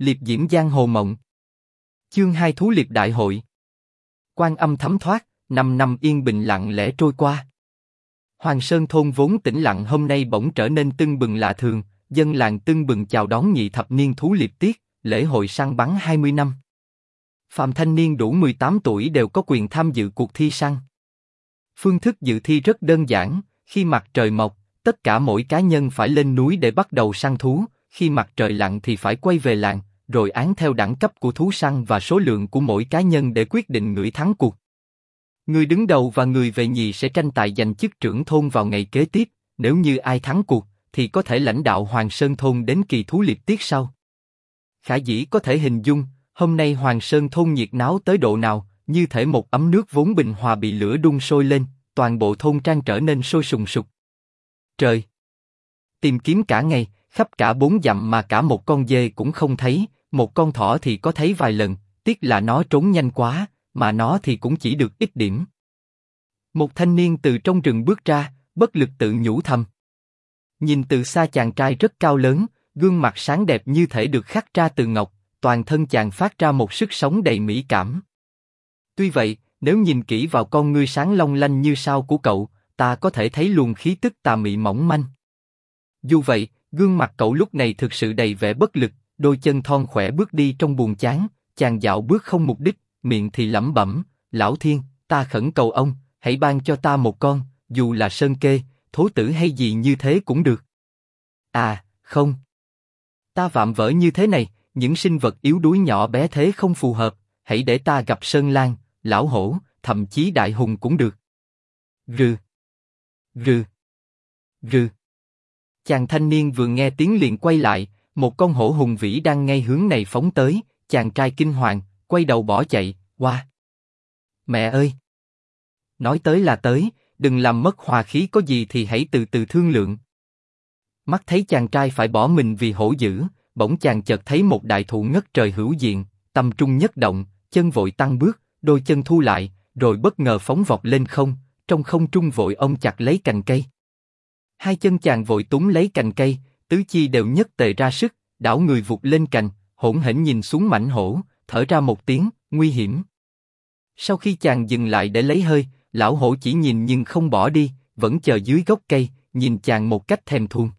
Liệp diễm giang hồ mộng. Chương hai thú liệp đại hội. Quan âm thấm thoát, năm năm yên bình lặng lẽ trôi qua. Hoàng Sơn thôn vốn tĩnh lặng hôm nay bỗng trở nên tưng bừng lạ thường, dân làng tưng bừng chào đón nhị thập niên thú liệp tiết, lễ hội săn bắn 20 năm. Phạm thanh niên đủ 18 tuổi đều có quyền tham dự cuộc thi săn. Phương thức dự thi rất đơn giản, khi mặt trời mọc, tất cả mỗi cá nhân phải lên núi để bắt đầu săn thú, khi mặt trời lặn thì phải quay về làng, rồi án theo đẳng cấp của thú săn và số lượng của mỗi cá nhân để quyết định người thắng cuộc. Người đứng đầu và người về nhì sẽ tranh tài giành chức trưởng thôn vào ngày kế tiếp, nếu như ai thắng cuộc, thì có thể lãnh đạo Hoàng Sơn thôn đến kỳ thú liệt tiết sau. Khả dĩ có thể hình dung, hôm nay Hoàng Sơn thôn nhiệt náo tới độ nào, như thể một ấm nước vốn bình hòa bị lửa đun sôi lên, toàn bộ thôn trang trở nên sôi sùng sục. Trời! Tìm kiếm cả ngày, khắp cả bốn dặm mà cả một con dê cũng không thấy, một con thỏ thì có thấy vài lần, tiếc là nó trốn nhanh quá, mà nó thì cũng chỉ được ít điểm. Một thanh niên từ trong rừng bước ra, bất lực tự nhủ thầm. Nhìn từ xa chàng trai rất cao lớn, gương mặt sáng đẹp như thể được khắc ra từ ngọc, toàn thân chàng phát ra một sức sống đầy mỹ cảm. Tuy vậy, nếu nhìn kỹ vào con ngươi sáng long lanh như sao của cậu, ta có thể thấy luồng khí tức tà mị mỏng manh. Dù vậy, gương mặt cậu lúc này thực sự đầy vẻ bất lực, đôi chân thon khỏe bước đi trong buồn chán, chàng dạo bước không mục đích, miệng thì lẩm bẩm, lão thiên, ta khẩn cầu ông, hãy ban cho ta một con, dù là sơn kê, thố tử hay gì như thế cũng được. À, không. Ta vạm vỡ như thế này, những sinh vật yếu đuối nhỏ bé thế không phù hợp, hãy để ta gặp sơn lan, lão hổ, thậm chí đại hùng cũng được. Rừ. Rừ. Rừ. Chàng thanh niên vừa nghe tiếng liền quay lại, một con hổ hùng vĩ đang ngay hướng này phóng tới, chàng trai kinh hoàng, quay đầu bỏ chạy, qua. Mẹ ơi! Nói tới là tới, đừng làm mất hòa khí có gì thì hãy từ từ thương lượng. Mắt thấy chàng trai phải bỏ mình vì hổ dữ, bỗng chàng chợt thấy một đại thụ ngất trời hữu diện, tâm trung nhất động, chân vội tăng bước, đôi chân thu lại, rồi bất ngờ phóng vọt lên không, trong không trung vội ông chặt lấy cành cây. Hai chân chàng vội túm lấy cành cây, tứ chi đều nhất tề ra sức, đảo người vụt lên cành, hỗn hển nhìn xuống mảnh hổ, thở ra một tiếng, nguy hiểm. Sau khi chàng dừng lại để lấy hơi, lão hổ chỉ nhìn nhưng không bỏ đi, vẫn chờ dưới gốc cây, nhìn chàng một cách thèm thuồng.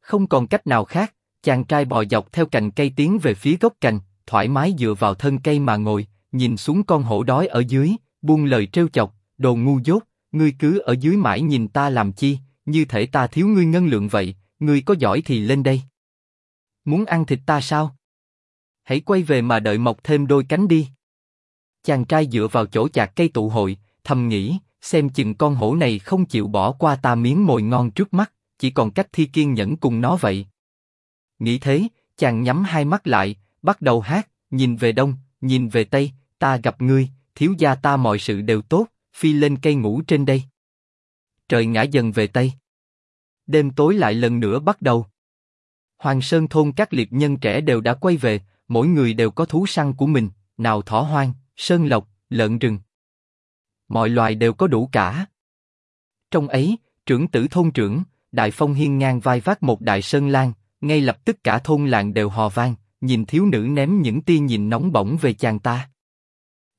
Không còn cách nào khác, chàng trai bò dọc theo cành cây tiến về phía gốc cành, thoải mái dựa vào thân cây mà ngồi, nhìn xuống con hổ đói ở dưới, buông lời trêu chọc, đồ ngu dốt, ngươi cứ ở dưới mãi nhìn ta làm chi, như thể ta thiếu ngươi ngân lượng vậy, ngươi có giỏi thì lên đây. Muốn ăn thịt ta sao? Hãy quay về mà đợi mọc thêm đôi cánh đi. Chàng trai dựa vào chỗ chạc cây tụ hội, thầm nghĩ, xem chừng con hổ này không chịu bỏ qua ta miếng mồi ngon trước mắt, chỉ còn cách thi kiên nhẫn cùng nó vậy. Nghĩ thế, chàng nhắm hai mắt lại, bắt đầu hát, nhìn về đông, nhìn về tây, ta gặp ngươi, thiếu gia ta mọi sự đều tốt, phi lên cây ngủ trên đây. Trời ngã dần về tây. Đêm tối lại lần nữa bắt đầu. Hoàng Sơn thôn các liệt nhân trẻ đều đã quay về, mỗi người đều có thú săn của mình, nào thỏ hoang, sơn lộc, lợn rừng. Mọi loài đều có đủ cả. Trong ấy, trưởng tử thôn trưởng, đại phong hiên ngang vai vác một đại sơn lan, ngay lập tức cả thôn làng đều hò vang, nhìn thiếu nữ ném những tia nhìn nóng bỏng về chàng ta.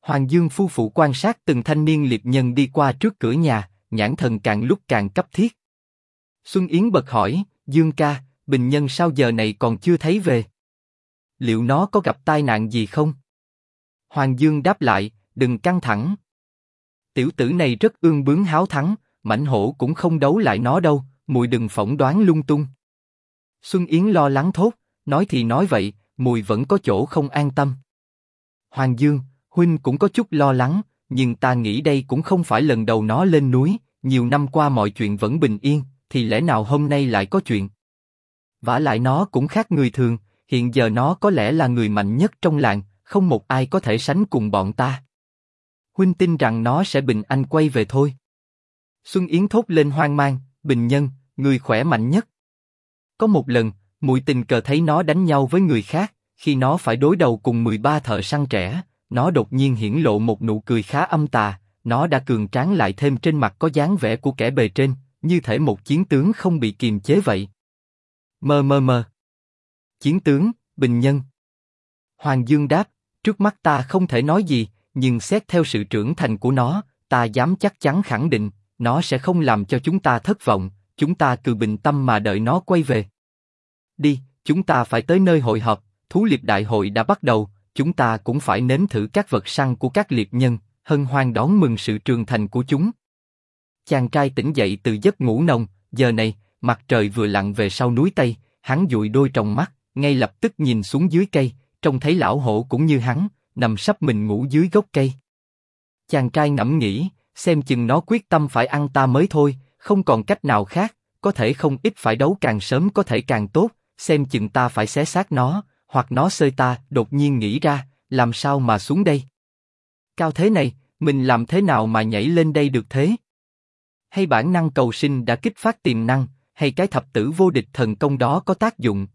Hoàng Dương phu phụ quan sát từng thanh niên liệt nhân đi qua trước cửa nhà, nhãn thần càng lúc càng cấp thiết. Xuân Yến bật hỏi, Dương ca, Bình Nhân sao giờ này còn chưa thấy về? Liệu nó có gặp tai nạn gì không? Hoàng Dương đáp lại, đừng căng thẳng. Tiểu tử này rất ương bướng háo thắng, mảnh hổ cũng không đấu lại nó đâu, mùi đừng phỏng đoán lung tung. Xuân Yến lo lắng thốt, nói thì nói vậy, mùi vẫn có chỗ không an tâm. Hoàng Dương, huynh cũng có chút lo lắng, nhưng ta nghĩ đây cũng không phải lần đầu nó lên núi, nhiều năm qua mọi chuyện vẫn bình yên, thì lẽ nào hôm nay lại có chuyện? Vả lại nó cũng khác người thường, hiện giờ nó có lẽ là người mạnh nhất trong làng, không một ai có thể sánh cùng bọn ta. Huynh tin rằng nó sẽ bình an quay về thôi. Xuân Yến thốt lên hoang mang, bình nhân, người khỏe mạnh nhất. Có một lần, mùi tình cờ thấy nó đánh nhau với người khác, khi nó phải đối đầu cùng 13 thợ săn trẻ, nó đột nhiên hiển lộ một nụ cười khá âm tà, nó đã cường tráng lại thêm trên mặt có dáng vẻ của kẻ bề trên, như thể một chiến tướng không bị kiềm chế vậy. Mơ mơ mơ. Chiến tướng, bình nhân. Hoàng Dương đáp, trước mắt ta không thể nói gì, nhưng xét theo sự trưởng thành của nó, ta dám chắc chắn khẳng định, nó sẽ không làm cho chúng ta thất vọng, chúng ta cứ bình tâm mà đợi nó quay về. Đi, chúng ta phải tới nơi hội họp, thú liệp đại hội đã bắt đầu, chúng ta cũng phải nếm thử các vật săn của các liệp nhân, hân hoan đón mừng sự trưởng thành của chúng. Chàng trai tỉnh dậy từ giấc ngủ nồng, giờ này, mặt trời vừa lặn về sau núi Tây, hắn dụi đôi tròng mắt, ngay lập tức nhìn xuống dưới cây, trông thấy lão hổ cũng như hắn, nằm sắp mình ngủ dưới gốc cây. Chàng trai ngẫm nghĩ, xem chừng nó quyết tâm phải ăn ta mới thôi, không còn cách nào khác, có thể không ít phải đấu càng sớm có thể càng tốt, xem chừng ta phải xé xác nó, hoặc nó xơi ta, đột nhiên nghĩ ra, làm sao mà xuống đây? Cao thế này, mình làm thế nào mà nhảy lên đây được thế? Hay bản năng cầu sinh đã kích phát tiềm năng, hay cái thập tử vô địch thần công đó có tác dụng?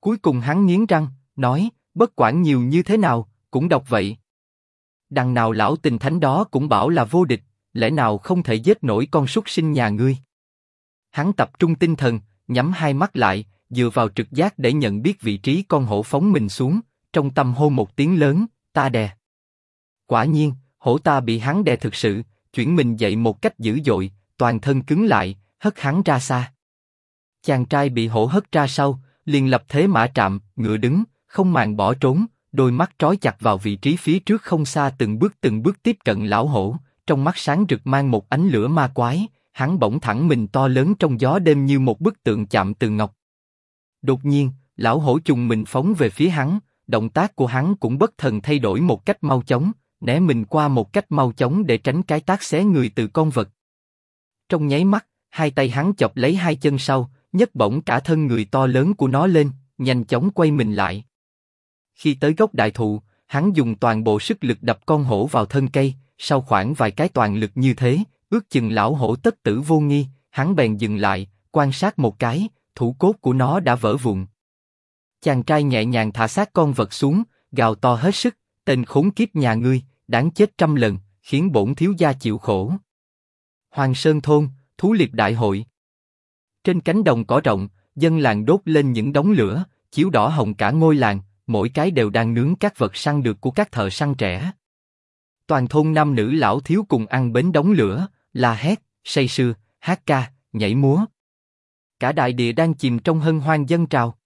Cuối cùng hắn nghiến răng, nói, bất quản nhiều như thế nào, cũng đọc vậy. Đằng nào lão tình thánh đó cũng bảo là vô địch, lẽ nào không thể giết nổi con súc sinh nhà ngươi? Hắn tập trung tinh thần, nhắm hai mắt lại, dựa vào trực giác để nhận biết vị trí con hổ phóng mình xuống, trong tâm hô một tiếng lớn, ta đè. Quả nhiên, hổ ta bị hắn đè thực sự, chuyển mình dậy một cách dữ dội, toàn thân cứng lại, hất hắn ra xa. Chàng trai bị hổ hất ra sau, liền lập thế mã trạm, ngựa đứng, không màng bỏ trốn, đôi mắt trói chặt vào vị trí phía trước không xa từng bước từng bước tiếp cận lão hổ, trong mắt sáng rực mang một ánh lửa ma quái, hắn bỗng thẳng mình to lớn trong gió đêm như một bức tượng chạm từ ngọc. Đột nhiên, lão hổ trùng mình phóng về phía hắn, động tác của hắn cũng bất thần thay đổi một cách mau chóng, né mình qua một cách mau chóng để tránh cái tác xé người từ con vật. Trong nháy mắt, hai tay hắn chọc lấy hai chân sau, nhấc bổng cả thân người to lớn của nó lên, nhanh chóng quay mình lại. Khi tới gốc đại thụ, hắn dùng toàn bộ sức lực đập con hổ vào thân cây, sau khoảng vài cái toàn lực như thế, ước chừng lão hổ tất tử vô nghi, hắn bèn dừng lại, quan sát một cái, thủ cốt của nó đã vỡ vụn. Chàng trai nhẹ nhàng thả xác con vật xuống, gào to hết sức, tên khốn kiếp nhà ngươi, đáng chết trăm lần, khiến bổn thiếu gia chịu khổ. Hoàng Sơn thôn, thú liệt đại hội. Trên cánh đồng cỏ rộng, dân làng đốt lên những đống lửa, chiếu đỏ hồng cả ngôi làng, mỗi cái đều đang nướng các vật săn được của các thợ săn trẻ. Toàn thôn nam nữ lão thiếu cùng ăn bến đống lửa, la hét, say sưa, hát ca, nhảy múa. Cả đại địa đang chìm trong hân hoan dân trào.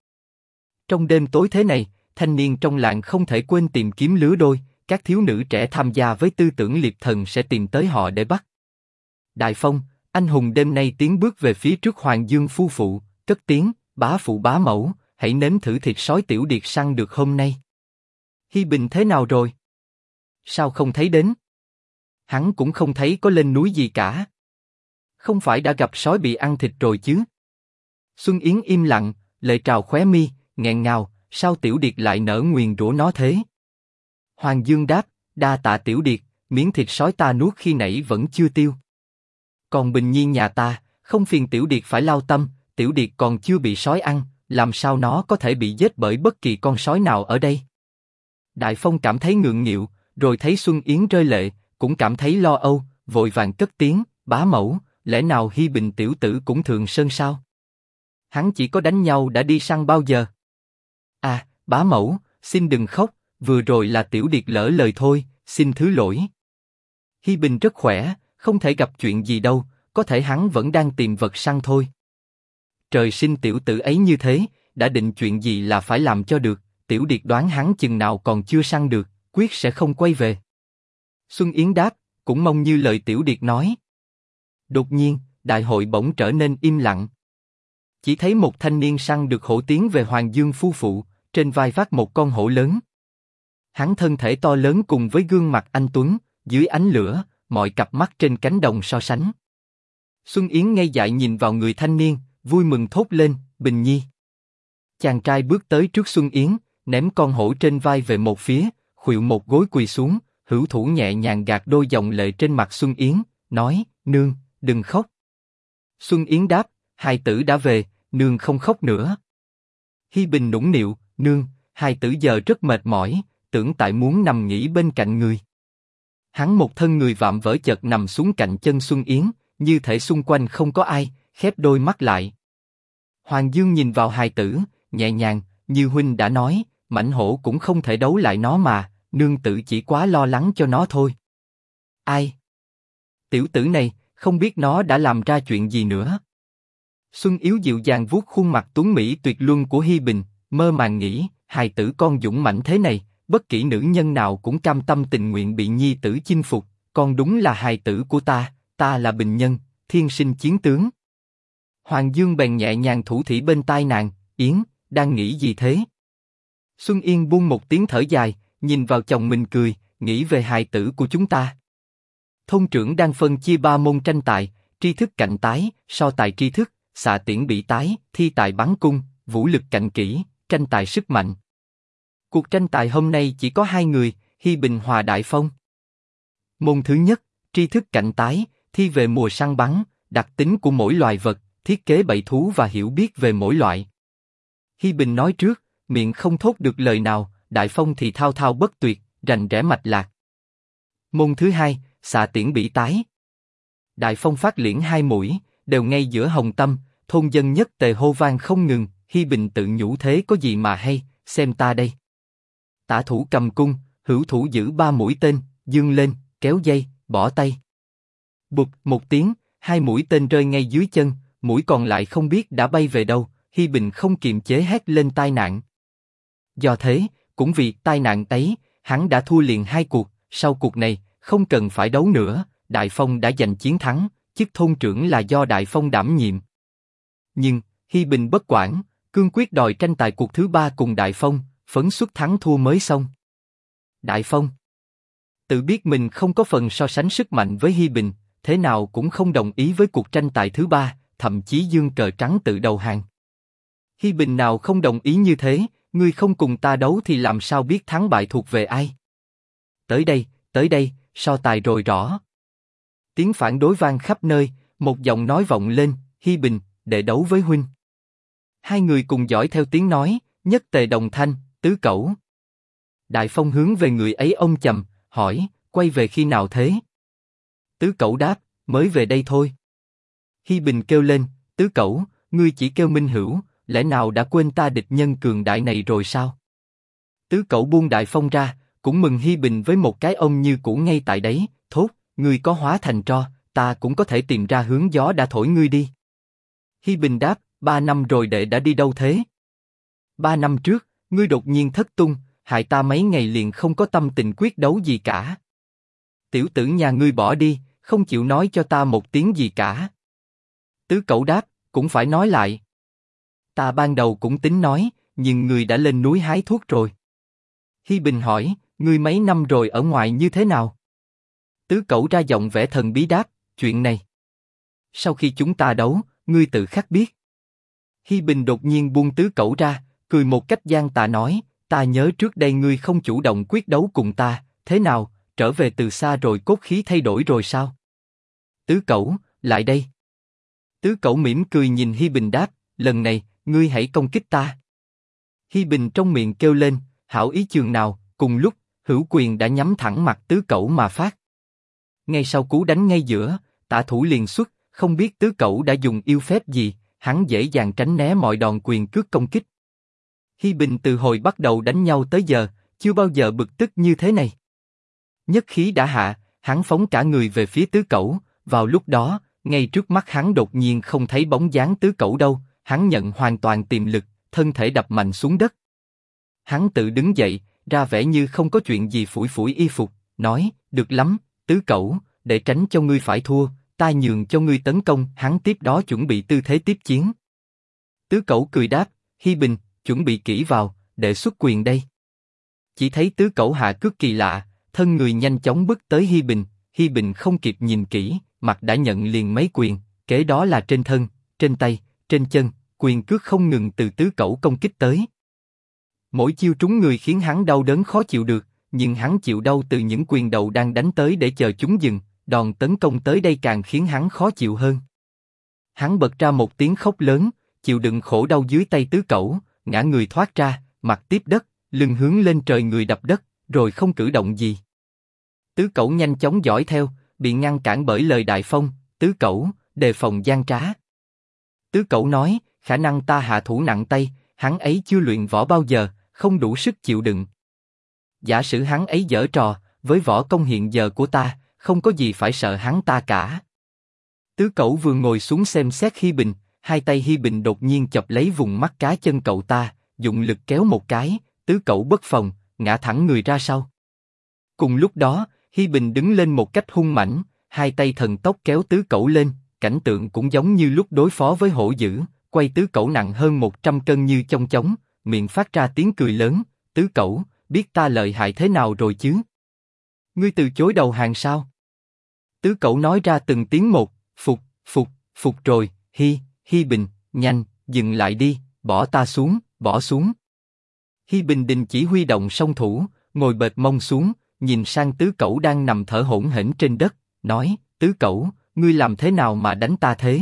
Trong đêm tối thế này, thanh niên trong làng không thể quên tìm kiếm lứa đôi, các thiếu nữ trẻ tham gia với tư tưởng liệt thần sẽ tìm tới họ để bắt. Đại Phong, anh hùng đêm nay tiến bước về phía trước Hoàng Dương phu phụ, cất tiếng, bá phụ bá mẫu, hãy nếm thử thịt sói tiểu điệt săn được hôm nay. Hi Bình thế nào rồi? Sao không thấy đến? Hắn cũng không thấy có lên núi gì cả. Không phải đã gặp sói bị ăn thịt rồi chứ? Xuân Yến im lặng, lệ trào khóe mi, nghẹn ngào, sao tiểu điệt lại nở nguyền rủa nó thế? Hoàng Dương đáp, đa tạ tiểu điệt, miếng thịt sói ta nuốt khi nãy vẫn chưa tiêu. Còn bình nhiên nhà ta, không phiền tiểu điệt phải lao tâm, tiểu điệt còn chưa bị sói ăn, làm sao nó có thể bị giết bởi bất kỳ con sói nào ở đây? Đại Phong cảm thấy ngượng nghịu, rồi thấy Xuân Yến rơi lệ, cũng cảm thấy lo âu, vội vàng cất tiếng, bá mẫu, lẽ nào Hi Bình tiểu tử cũng thường sơn sao? Hắn chỉ có đánh nhau đã đi săn bao giờ? À, bá mẫu, xin đừng khóc, vừa rồi là tiểu điệt lỡ lời thôi, xin thứ lỗi. Hi Bình rất khỏe, không thể gặp chuyện gì đâu, có thể hắn vẫn đang tìm vật săn thôi. Trời sinh tiểu tử ấy như thế, đã định chuyện gì là phải làm cho được, tiểu điệt đoán hắn chừng nào còn chưa săn được, quyết sẽ không quay về. Xuân Yến đáp, cũng mong như lời tiểu điệt nói. Đột nhiên, đại hội bỗng trở nên im lặng. Chỉ thấy một thanh niên săn được hổ tiến về Hoàng Dương phu phụ, trên vai vác một con hổ lớn. Hắn thân thể to lớn cùng với gương mặt anh tuấn, dưới ánh lửa, mọi cặp mắt trên cánh đồng so sánh. Xuân Yến ngay dại nhìn vào người thanh niên, vui mừng thốt lên, Bình Nhi. Chàng trai bước tới trước Xuân Yến, ném con hổ trên vai về một phía, khuỵu một gối quỳ xuống, hữu thủ nhẹ nhàng gạt đôi dòng lệ trên mặt Xuân Yến, nói, nương, đừng khóc. Xuân Yến đáp, hai tử đã về, nương không khóc nữa. Hi Bình nũng nịu, nương, hai tử giờ rất mệt mỏi, tưởng tại muốn nằm nghỉ bên cạnh người. Hắn một thân người vạm vỡ chợt nằm xuống cạnh chân Xuân Yến, như thể xung quanh không có ai, khép đôi mắt lại. Hoàng Dương nhìn vào hài tử, nhẹ nhàng, như huynh đã nói, mảnh hổ cũng không thể đấu lại nó mà, nương tử chỉ quá lo lắng cho nó thôi. Ai? Tiểu tử này, không biết nó đã làm ra chuyện gì nữa. Xuân Yếu dịu dàng vuốt khuôn mặt tuấn mỹ tuyệt luân của Hi Bình, mơ màng nghĩ, hài tử con dũng mãnh thế này, bất kỳ nữ nhân nào cũng cam tâm tình nguyện bị nhi tử chinh phục, con đúng là hài tử của ta, ta là bình nhân, thiên sinh chiến tướng. Hoàng Dương bèn nhẹ nhàng thủ thỉ bên tai nàng, Yến, đang nghĩ gì thế? Xuân Yên buông một tiếng thở dài, nhìn vào chồng mình cười, nghĩ về hài tử của chúng ta. thông trưởng đang phân chia ba môn tranh tài, tri thức cạnh tái, so tài tri thức, xạ tiễn bị tái, thi tài bắn cung, vũ lực cạnh kỹ, tranh tài sức mạnh. Cuộc tranh tài hôm nay chỉ có hai người, Hi Bình Hòa Đại Phong. Môn thứ nhất, tri thức cạnh tái, thi về mùa săn bắn, đặc tính của mỗi loài vật, thiết kế bầy thú và hiểu biết về mỗi loại. Hi Bình nói trước, miệng không thốt được lời nào, Đại Phong thì thao thao bất tuyệt, rành rẽ mạch lạc. Môn thứ hai, xạ tiễn bị tái. Đại Phong phát liễn hai mũi, đều ngay giữa hồng tâm, thôn dân nhất tề hô vang không ngừng, Hi Bình tự nhủ thế có gì mà hay, xem ta đây. Tả thủ cầm cung, hữu thủ giữ ba mũi tên, dương lên, kéo dây, bỏ tay. Bụp một tiếng, hai mũi tên rơi ngay dưới chân, mũi còn lại không biết đã bay về đâu. Hi Bình không kiềm chế hét lên tai nạn. Do thế, cũng vì tai nạn ấy, hắn đã thua liền hai cuộc. Sau cuộc này, không cần phải đấu nữa, Đại Phong đã giành chiến thắng, chức thôn trưởng là do Đại Phong đảm nhiệm. Nhưng Hi Bình bất quản, cương quyết đòi tranh tài cuộc thứ ba cùng Đại Phong, phấn xuất thắng thua mới xong. Đại Phong tự biết mình không có phần so sánh sức mạnh với Hi Bình, thế nào cũng không đồng ý với cuộc tranh tài thứ ba, thậm chí dương cờ trắng tự đầu hàng. Hi Bình nào không đồng ý như thế, ngươi không cùng ta đấu thì làm sao biết thắng bại thuộc về ai? Tới đây, tới đây, so tài rồi rõ. Tiếng phản đối vang khắp nơi, một giọng nói vọng lên, Hi Bình, để đấu với huynh. Hai người cùng dõi theo tiếng nói, nhất tề đồng thanh, tứ cẩu. Đại Phong hướng về người ấy ông trầm, hỏi, quay về khi nào thế? Tứ cẩu đáp, mới về đây thôi. Hi Bình kêu lên, tứ cẩu, ngươi chỉ kêu minh hữu, lẽ nào đã quên ta địch nhân cường đại này rồi sao? Tứ cẩu buông đại phong ra, cũng mừng Hi Bình với một cái ông như cũ ngay tại đấy, thốt, ngươi có hóa thành tro, ta cũng có thể tìm ra hướng gió đã thổi ngươi đi. Hi Bình đáp, ba năm rồi đệ đã đi đâu thế? Ba năm trước, ngươi đột nhiên thất tung, hại ta mấy ngày liền không có tâm tình quyết đấu gì cả. Tiểu tử nhà ngươi bỏ đi, không chịu nói cho ta một tiếng gì cả. Tứ cậu đáp, cũng phải nói lại. Ta ban đầu cũng tính nói, nhưng ngươi đã lên núi hái thuốc rồi. Hi Bình hỏi, ngươi mấy năm rồi ở ngoài như thế nào? Tứ cậu ra giọng vẻ thần bí đáp, chuyện này. Sau khi chúng ta đấu, ngươi tự khắc biết. Hi Bình đột nhiên buông tứ cậu ra, cười một cách gian tà nói, ta nhớ trước đây ngươi không chủ động quyết đấu cùng ta, thế nào, trở về từ xa rồi cốt khí thay đổi rồi sao? Tứ cậu, lại đây. Tứ cậu mỉm cười nhìn Hi Bình đáp, lần này, ngươi hãy công kích ta. Hi Bình trong miệng kêu lên, hảo ý trường nào, cùng lúc, hữu quyền đã nhắm thẳng mặt tứ cậu mà phát. Ngay sau cú đánh ngay giữa, tạ thủ liền xuất, không biết tứ cậu đã dùng yêu phép gì, hắn dễ dàng tránh né mọi đòn quyền cước công kích. Hi Bình từ hồi bắt đầu đánh nhau tới giờ, chưa bao giờ bực tức như thế này. Nhất khí đã hạ, hắn phóng cả người về phía tứ cẩu. Vào lúc đó, ngay trước mắt hắn đột nhiên không thấy bóng dáng tứ cẩu đâu, hắn nhận hoàn toàn tiềm lực, thân thể đập mạnh xuống đất. Hắn tự đứng dậy, ra vẻ như không có chuyện gì phủi phủi y phục, nói, được lắm, tứ cẩu, để tránh cho ngươi phải thua, ta nhường cho ngươi tấn công. Hắn tiếp đó chuẩn bị tư thế tiếp chiến. Tứ cẩu cười đáp, Hi Bình, chuẩn bị kỹ vào, để xuất quyền đây. Chỉ thấy tứ cẩu hạ cước kỳ lạ, thân người nhanh chóng bước tới Hi Bình, Hi Bình không kịp nhìn kỹ, mặt đã nhận liền mấy quyền, kế đó là trên thân, trên tay, trên chân, quyền cước không ngừng từ tứ cẩu công kích tới. Mỗi chiêu trúng người khiến hắn đau đớn khó chịu được, nhưng hắn chịu đau từ những quyền đầu đang đánh tới để chờ chúng dừng, đòn tấn công tới đây càng khiến hắn khó chịu hơn. Hắn bật ra một tiếng khóc lớn, chịu đựng khổ đau dưới tay tứ cẩu, ngã người thoát ra, mặt tiếp đất, lưng hướng lên trời người đập đất, rồi không cử động gì. Tứ cẩu nhanh chóng dõi theo, bị ngăn cản bởi lời đại phong, tứ cẩu, đề phòng gian trá. Tứ cẩu nói, khả năng ta hạ thủ nặng tay, hắn ấy chưa luyện võ bao giờ, không đủ sức chịu đựng. Giả sử hắn ấy dở trò, với võ công hiện giờ của ta, không có gì phải sợ hắn ta cả. Tứ cẩu vừa ngồi xuống xem xét khi Bình, hai tay Hi Bình đột nhiên chọc lấy vùng mắt cá chân cậu ta, dụng lực kéo một cái, tứ cậu bất phòng, ngã thẳng người ra sau. Cùng lúc đó, Hi Bình đứng lên một cách hung mãnh, hai tay thần tốc kéo tứ cậu lên, cảnh tượng cũng giống như lúc đối phó với hổ dữ, quay tứ cậu nặng hơn 100 cân như trong chóng, miệng phát ra tiếng cười lớn, tứ cậu biết ta lợi hại thế nào rồi chứ? Ngươi từ chối đầu hàng sao? Tứ cậu nói ra từng tiếng một, phục, phục, phục rồi, hi, hi bình, nhanh, dừng lại đi, bỏ ta xuống, bỏ xuống. Hi bình đình chỉ huy động song thủ, ngồi bệt mông xuống, nhìn sang tứ cẩu đang nằm thở hổn hển trên đất, nói, tứ cẩu, ngươi làm thế nào mà đánh ta thế?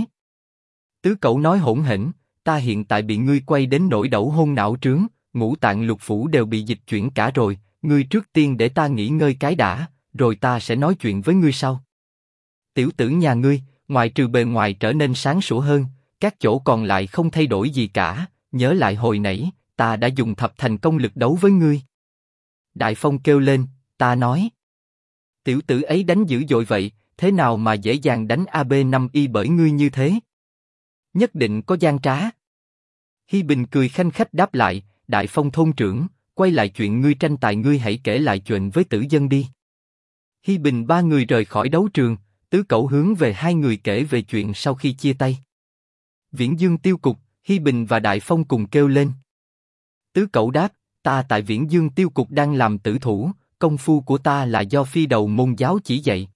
Tứ cẩu nói hỗn hển, ta hiện tại bị ngươi quay đến nỗi đẩu hôn não trướng, ngũ tạng lục phủ đều bị dịch chuyển cả rồi, ngươi trước tiên để ta nghỉ ngơi cái đã, rồi ta sẽ nói chuyện với ngươi sau. Tiểu tử nhà ngươi, ngoài trừ bề ngoài trở nên sáng sủa hơn, các chỗ còn lại không thay đổi gì cả. Nhớ lại hồi nãy, ta đã dùng thập thành công lực đấu với ngươi. Đại Phong kêu lên, ta nói. Tiểu tử ấy đánh dữ dội vậy, thế nào mà dễ dàng đánh AB 5 y bởi ngươi như thế? Nhất định có gian trá. Hi Bình cười khanh khách đáp lại, Đại Phong thôn trưởng, quay lại chuyện ngươi tranh tài ngươi hãy kể lại chuyện với tử dân đi. Hi Bình ba người rời khỏi đấu trường, tứ cậu hướng về hai người kể về chuyện sau khi chia tay. Viễn Dương tiêu cục, Hi Bình và Đại Phong cùng kêu lên. Tứ Cẩu đáp, ta tại Viễn Dương tiêu cục đang làm tử thủ, công phu của ta là do phi đầu môn giáo chỉ dạy.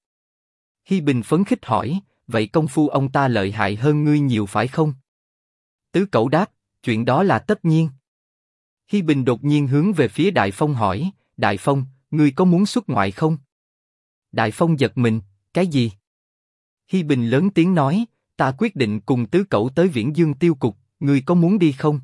Hi Bình phấn khích hỏi, vậy công phu ông ta lợi hại hơn ngươi nhiều phải không? Tứ Cẩu đáp, chuyện đó là tất nhiên. Hi Bình đột nhiên hướng về phía Đại Phong hỏi, Đại Phong, ngươi có muốn xuất ngoại không? Đại Phong giật mình, cái gì? Hi Bình lớn tiếng nói, ta quyết định cùng tứ cậu tới Viễn Dương tiêu cục, ngươi có muốn đi không?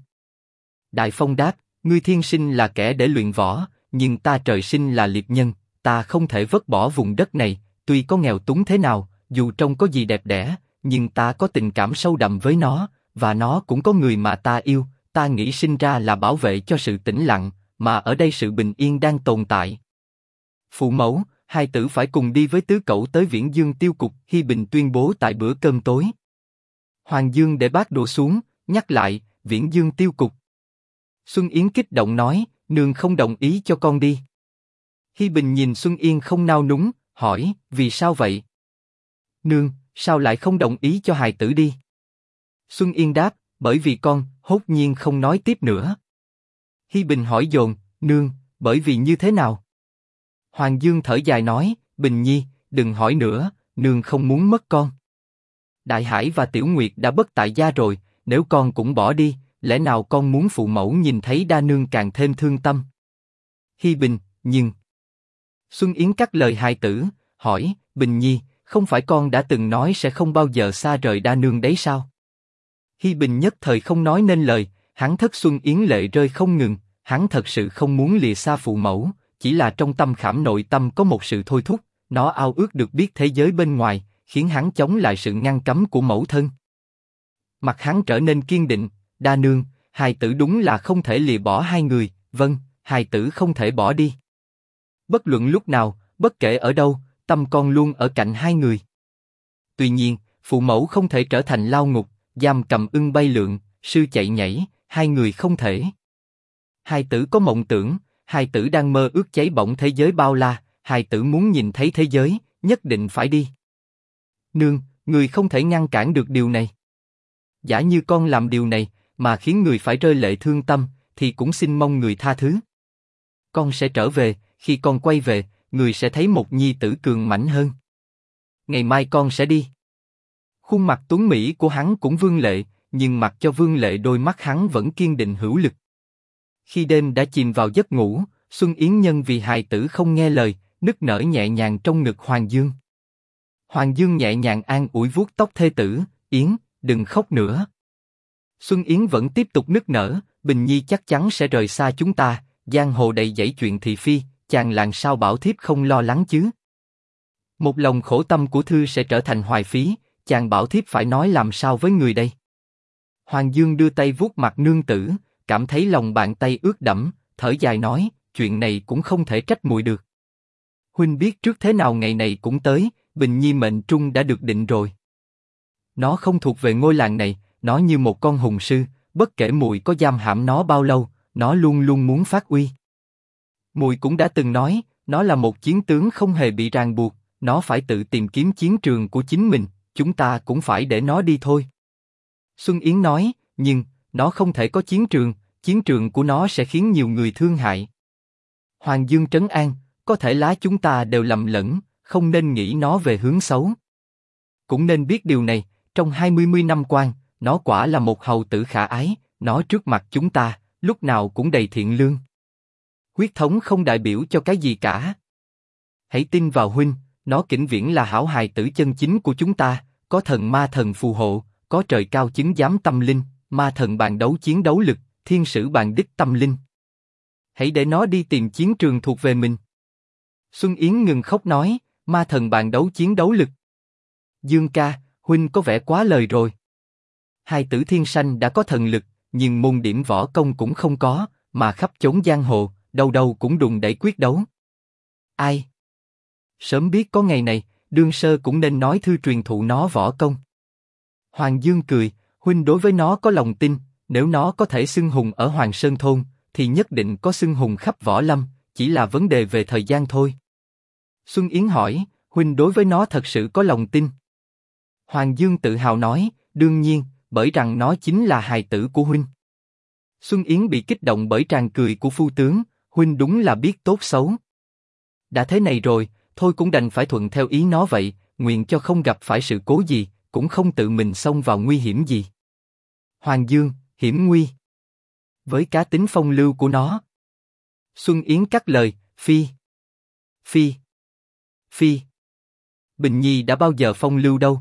Đại Phong đáp, ngươi thiên sinh là kẻ để luyện võ, nhưng ta trời sinh là liệt nhân, ta không thể vứt bỏ vùng đất này, tuy có nghèo túng thế nào, dù trông có gì đẹp đẽ, nhưng ta có tình cảm sâu đậm với nó, và nó cũng có người mà ta yêu, ta nghĩ sinh ra là bảo vệ cho sự tĩnh lặng, mà ở đây sự bình yên đang tồn tại. Phụ mẫu, hai tử phải cùng đi với tứ cậu tới Viễn Dương tiêu cục, Hi Bình tuyên bố tại bữa cơm tối. Hoàng Dương để bát đổ xuống, nhắc lại, Viễn Dương tiêu cục. Xuân Yến kích động nói, nương không đồng ý cho con đi. Hi Bình nhìn Xuân Yên không nao núng, hỏi, vì sao vậy? Nương, sao lại không đồng ý cho hài tử đi? Xuân Yên đáp, bởi vì con, hốt nhiên không nói tiếp nữa. Hi Bình hỏi dồn, nương, bởi vì như thế nào? Hoàng Dương thở dài nói, Bình Nhi, đừng hỏi nữa, nương không muốn mất con. Đại Hải và Tiểu Nguyệt đã bất tại gia rồi, nếu con cũng bỏ đi, lẽ nào con muốn phụ mẫu nhìn thấy đa nương càng thêm thương tâm? Hi Bình, nhưng... Xuân Yến cắt lời hai tử, hỏi, Bình Nhi, không phải con đã từng nói sẽ không bao giờ xa rời đa nương đấy sao? Hi Bình nhất thời không nói nên lời, hắn thất Xuân Yến lệ rơi không ngừng, hắn thật sự không muốn lìa xa phụ mẫu, chỉ là trong tâm khảm nội tâm có một sự thôi thúc, nó ao ước được biết thế giới bên ngoài, khiến hắn chống lại sự ngăn cấm của mẫu thân. Mặt hắn trở nên kiên định, đa nương, hài tử đúng là không thể lìa bỏ hai người, vâng, hài tử không thể bỏ đi. Bất luận lúc nào, bất kể ở đâu, tâm con luôn ở cạnh hai người. Tuy nhiên, phụ mẫu không thể trở thành lao ngục, giam cầm ưng bay lượn, sư chạy nhảy, hai người không thể. Hai tử có mộng tưởng, hai tử đang mơ ước cháy bỏng thế giới bao la, hai tử muốn nhìn thấy thế giới, nhất định phải đi. Nương, người không thể ngăn cản được điều này. Giả như con làm điều này, mà khiến người phải rơi lệ thương tâm, thì cũng xin mong người tha thứ. Con sẽ trở về, khi con quay về, người sẽ thấy một nhi tử cường mãnh hơn. Ngày mai con sẽ đi. Khuôn mặt tuấn mỹ của hắn cũng vương lệ, nhưng mặc cho vương lệ đôi mắt hắn vẫn kiên định hữu lực. Khi đêm đã chìm vào giấc ngủ, Xuân Yến Nhân vì hài tử không nghe lời, nức nở nhẹ nhàng trong ngực Hoàng Dương. Hoàng Dương nhẹ nhàng an ủi vuốt tóc thê tử, Yến, đừng khóc nữa. Xuân Yến vẫn tiếp tục nức nở, Bình Nhi chắc chắn sẽ rời xa chúng ta, giang hồ đầy dẫy chuyện thị phi, chàng làng sao bảo thiếp không lo lắng chứ? Một lòng khổ tâm của thư sẽ trở thành hoài phí, chàng bảo thiếp phải nói làm sao với người đây? Hoàng Dương đưa tay vuốt mặt nương tử, cảm thấy lòng bàn tay ướt đẫm, thở dài nói, chuyện này cũng không thể trách muội được. Huynh biết trước thế nào ngày này cũng tới, Bình Nhi mệnh trung đã được định rồi. Nó không thuộc về ngôi làng này, nó như một con hùng sư, bất kể mùi có giam hãm nó bao lâu, nó luôn luôn muốn phát uy. Mùi cũng đã từng nói, nó là một chiến tướng không hề bị ràng buộc, nó phải tự tìm kiếm chiến trường của chính mình, chúng ta cũng phải để nó đi thôi. Xuân Yến nói, nhưng nó không thể có chiến trường, chiến trường của nó sẽ khiến nhiều người thương hại. Hoàng Dương trấn an, có thể lá chúng ta đều lầm lẫn, không nên nghĩ nó về hướng xấu. Cũng nên biết điều này, trong hai mươi mươi năm quan, nó quả là một hầu tử khả ái, nó trước mặt chúng ta, lúc nào cũng đầy thiện lương. Huyết thống không đại biểu cho cái gì cả. Hãy tin vào huynh, nó kỉnh viễn là hảo hài tử chân chính của chúng ta, có thần ma thần phù hộ, có trời cao chứng giám tâm linh, ma thần bàn đấu chiến đấu lực, thiên sử bàn đích tâm linh. Hãy để nó đi tìm chiến trường thuộc về mình. Xuân Yến ngừng khóc nói, ma thần bàn đấu chiến đấu lực. Dương ca, huynh có vẻ quá lời rồi. Hai tử thiên sanh đã có thần lực, nhưng môn điểm võ công cũng không có, mà khắp chốn giang hồ, đâu đâu cũng đùng đẩy quyết đấu. Ai? Sớm biết có ngày này, đương sơ cũng nên nói thư truyền thụ nó võ công. Hoàng Dương cười, huynh đối với nó có lòng tin, nếu nó có thể xưng hùng ở Hoàng Sơn thôn, thì nhất định có xưng hùng khắp võ lâm, chỉ là vấn đề về thời gian thôi. Xuân Yến hỏi, huynh đối với nó thật sự có lòng tin? Hoàng Dương tự hào nói, đương nhiên, bởi rằng nó chính là hài tử của huynh. Xuân Yến bị kích động bởi tràn cười của phu tướng, huynh đúng là biết tốt xấu. Đã thế này rồi, thôi cũng đành phải thuận theo ý nó vậy, nguyện cho không gặp phải sự cố gì, cũng không tự mình xông vào nguy hiểm gì. Hoàng Dương, hiểm nguy. Với cá tính phong lưu của nó. Xuân Yến cắt lời, Phi. Phi. Phi. Bình Nhi đã bao giờ phong lưu đâu.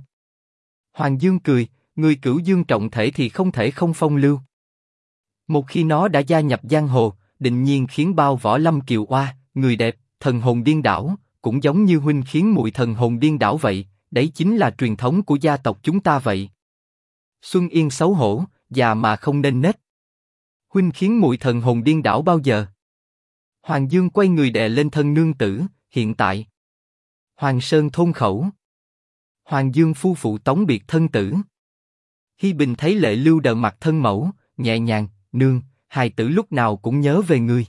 Hoàng Dương cười, người cửu dương trọng thể thì không thể không phong lưu. Một khi nó đã gia nhập giang hồ, định nhiên khiến bao võ lâm kiều oa, người đẹp, thần hồn điên đảo, cũng giống như huynh khiến muội thần hồn điên đảo vậy, đấy chính là truyền thống của gia tộc chúng ta vậy. Xuân Yên xấu hổ, già mà không nên nết. Huynh khiến muội thần hồn điên đảo bao giờ? Hoàng Dương quay người đè lên thân nương tử, hiện tại. Hoàng Sơn thôn khẩu. Hoàng Dương phu phụ tống biệt thân tử. Hi Bình thấy lệ lưu đờ mặt thân mẫu, nhẹ nhàng, nương, hài tử lúc nào cũng nhớ về người.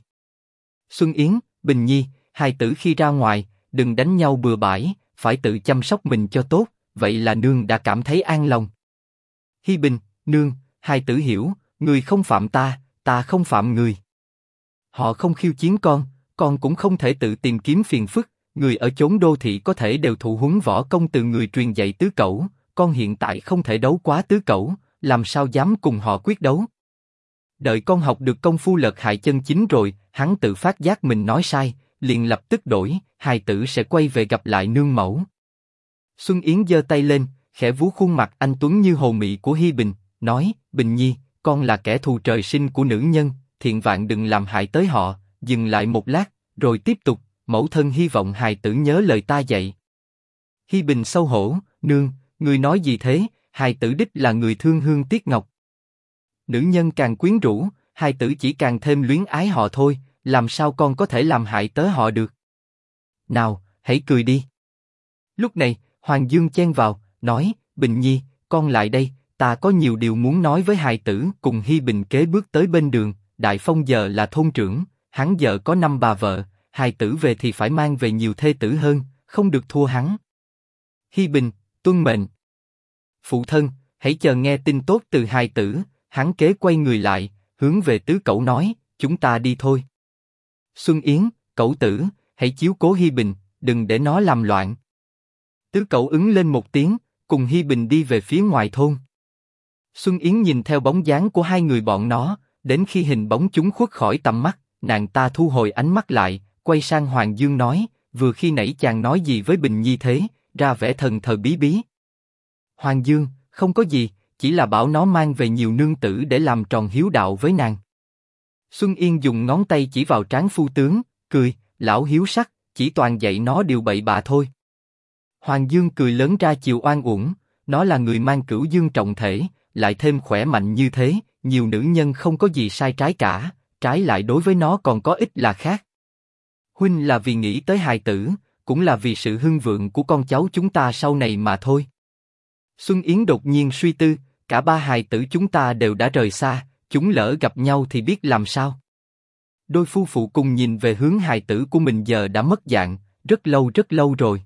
Xuân Yến, Bình Nhi, hài tử khi ra ngoài, đừng đánh nhau bừa bãi, phải tự chăm sóc mình cho tốt, vậy là nương đã cảm thấy an lòng. Hi Bình, nương, hài tử hiểu, người không phạm ta, ta không phạm người. Họ không khiêu chiến con, con cũng không thể tự tìm kiếm phiền phức, người ở chốn đô thị có thể đều thụ huấn võ công từ người truyền dạy tứ cẩu, con hiện tại không thể đấu quá tứ cẩu, làm sao dám cùng họ quyết đấu? Đợi con học được công phu lật hại chân chính rồi, hắn tự phát giác mình nói sai, liền lập tức đổi, hài tử sẽ quay về gặp lại nương mẫu. Xuân Yến giơ tay lên, khẽ vú khuôn mặt anh tuấn như hồ mị của Hi Bình, nói: Bình Nhi, con là kẻ thù trời sinh của nữ nhân, thiện vạn đừng làm hại tới họ. Dừng lại một lát, rồi tiếp tục. Mẫu thân hy vọng hài tử nhớ lời ta dạy. Hi Bình sâu hổ, nương, người nói gì thế? Hài tử đích là người thương hương tiếc ngọc. Nữ nhân càng quyến rũ, hài tử chỉ càng thêm luyến ái họ thôi. Làm sao con có thể làm hại tới họ được? Nào, hãy cười đi. Lúc này, Hoàng Dương chen vào, nói, Bình Nhi, con lại đây, ta có nhiều điều muốn nói với hài tử. Cùng Hi Bình kế bước tới bên đường, Đại Phong giờ là thôn trưởng, hắn giờ có năm bà vợ, hài tử về thì phải mang về nhiều thê tử hơn, không được thua hắn. Hi Bình, tuân mệnh. Phụ thân, hãy chờ nghe tin tốt từ hài tử. Hắn kế quay người lại, hướng về tứ cậu nói, chúng ta đi thôi. Xuân Yến, cậu tử, hãy chiếu cố Hi Bình, đừng để nó làm loạn. Tứ cậu ứng lên một tiếng, cùng Hi Bình đi về phía ngoài thôn. Xuân Yến nhìn theo bóng dáng của hai người bọn nó, đến khi hình bóng chúng khuất khỏi tầm mắt, nàng ta thu hồi ánh mắt lại, quay sang Hoàng Dương nói, vừa khi nãy chàng nói gì với Bình Nhi thế, ra vẻ thần thờ bí bí. Hoàng Dương, không có gì, chỉ là bảo nó mang về nhiều nương tử để làm tròn hiếu đạo với nàng. Xuân Yên dùng ngón tay chỉ vào trán phu tướng, cười, lão hiếu sắc, chỉ toàn dạy nó điều bậy bạ thôi. Hoàng Dương cười lớn ra chiều oan uổng, nó là người mang cửu dương trọng thể, lại thêm khỏe mạnh như thế, nhiều nữ nhân không có gì sai trái cả, trái lại đối với nó còn có ích là khác. Huynh là vì nghĩ tới hài tử, cũng là vì sự hưng vượng của con cháu chúng ta sau này mà thôi. Xuân Yến đột nhiên suy tư, cả ba hài tử chúng ta đều đã rời xa, chúng lỡ gặp nhau thì biết làm sao. Đôi phu phụ cùng nhìn về hướng hài tử của mình giờ đã mất dạng, rất lâu rất lâu rồi.